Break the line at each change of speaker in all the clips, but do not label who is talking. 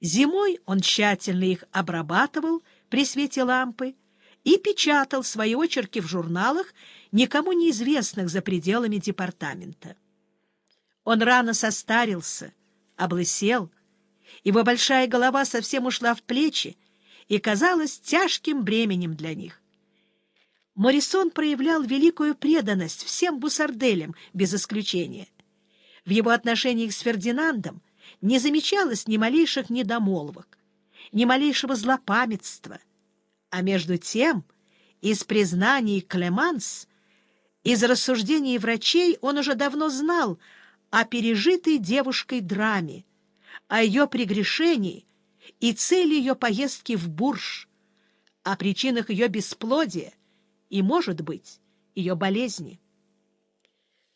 Зимой он тщательно их обрабатывал при свете лампы и печатал свои очерки в журналах, никому неизвестных за пределами департамента. Он рано состарился, облысел, его большая голова совсем ушла в плечи и казалась тяжким бременем для них. Морисон проявлял великую преданность всем бусарделям, без исключения. В его отношениях с Фердинандом не замечалось ни малейших недомолвок, ни малейшего злопамятства, а между тем из признаний Клеманс, из рассуждений врачей он уже давно знал о пережитой девушкой драме, о ее прегрешении и цели ее поездки в Бурж, о причинах ее бесплодия и, может быть, ее болезни.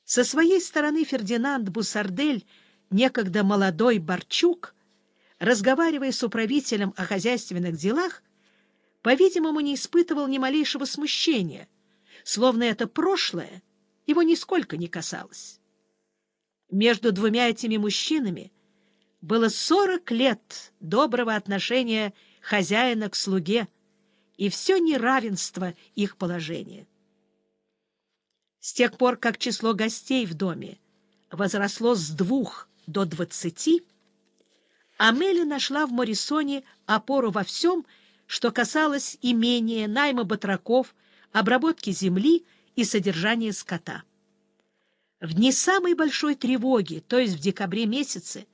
Со своей стороны Фердинанд Бусардель, некогда молодой Борчук, разговаривая с управителем о хозяйственных делах, по-видимому, не испытывал ни малейшего смущения, словно это прошлое его нисколько не касалось. Между двумя этими мужчинами было сорок лет доброго отношения хозяина к слуге и все неравенство их положения. С тех пор, как число гостей в доме возросло с двух до двадцати, Амели нашла в Морисоне опору во всем, что касалось имения, найма батраков, обработки земли и содержания скота. В дни самой большой тревоги, то есть в декабре месяце,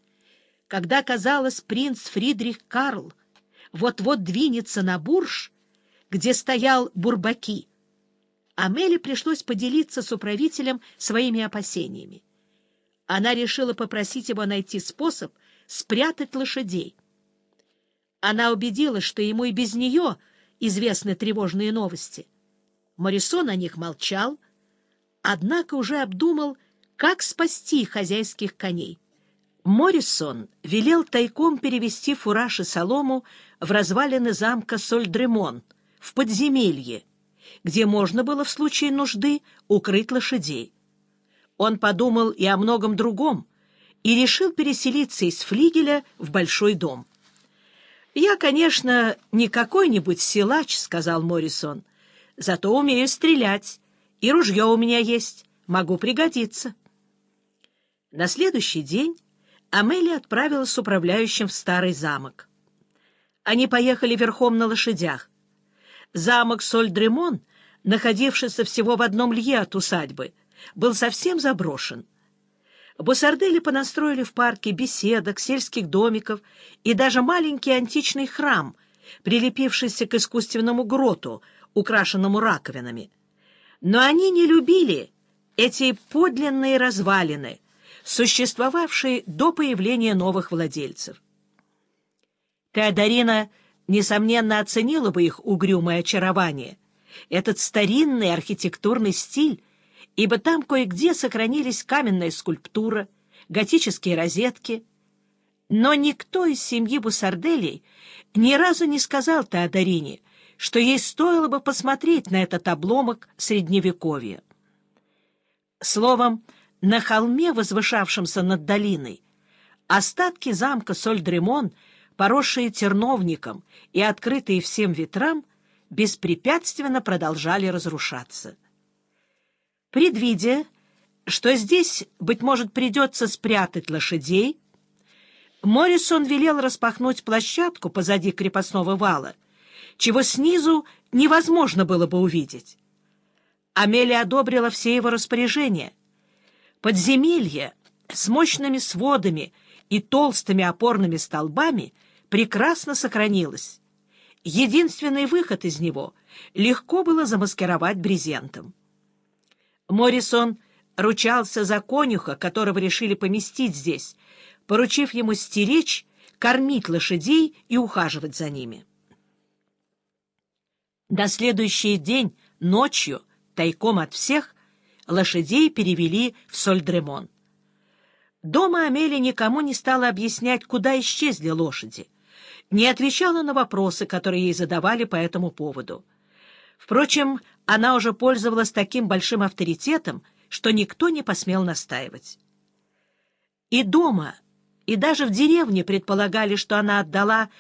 когда, казалось, принц Фридрих Карл вот-вот двинется на бурж, где стоял Бурбаки, Амеле пришлось поделиться с управителем своими опасениями. Она решила попросить его найти способ спрятать лошадей. Она убедилась, что ему и без нее известны тревожные новости. Морисон о них молчал, однако уже обдумал, как спасти хозяйских коней. Моррисон велел тайком перевести фураж и солому в развалины замка Сольдремон, в подземелье, где можно было в случае нужды укрыть лошадей. Он подумал и о многом другом и решил переселиться из флигеля в большой дом. «Я, конечно, не какой-нибудь силач», — сказал Моррисон, — «зато умею стрелять, и ружье у меня есть, могу пригодиться». На следующий день Амелия отправилась с управляющим в старый замок. Они поехали верхом на лошадях. Замок Соль-Дремон, находившийся всего в одном лье от усадьбы, был совсем заброшен. Бусардели понастроили в парке беседок, сельских домиков и даже маленький античный храм, прилепившийся к искусственному гроту, украшенному раковинами. Но они не любили эти подлинные развалины — существовавшей до появления новых владельцев. Теодорина, несомненно, оценила бы их угрюмое очарование, этот старинный архитектурный стиль, ибо там кое-где сохранились каменная скульптура, готические розетки. Но никто из семьи Бусарделей ни разу не сказал Теодорине, что ей стоило бы посмотреть на этот обломок Средневековья. Словом, на холме, возвышавшемся над долиной, остатки замка Сольдремон, поросшие терновником и открытые всем ветрам, беспрепятственно продолжали разрушаться. Предвидя, что здесь, быть может, придется спрятать лошадей, Моррисон велел распахнуть площадку позади крепостного вала, чего снизу невозможно было бы увидеть. Амелия одобрила все его распоряжения — Подземелье с мощными сводами и толстыми опорными столбами прекрасно сохранилось. Единственный выход из него легко было замаскировать брезентом. Моррисон ручался за конюха, которого решили поместить здесь, поручив ему стеречь, кормить лошадей и ухаживать за ними. До следующий день, ночью, тайком от всех, лошадей перевели в Сольдремон. Дома Амелия никому не стала объяснять, куда исчезли лошади, не отвечала на вопросы, которые ей задавали по этому поводу. Впрочем, она уже пользовалась таким большим авторитетом, что никто не посмел настаивать. И дома, и даже в деревне предполагали, что она отдала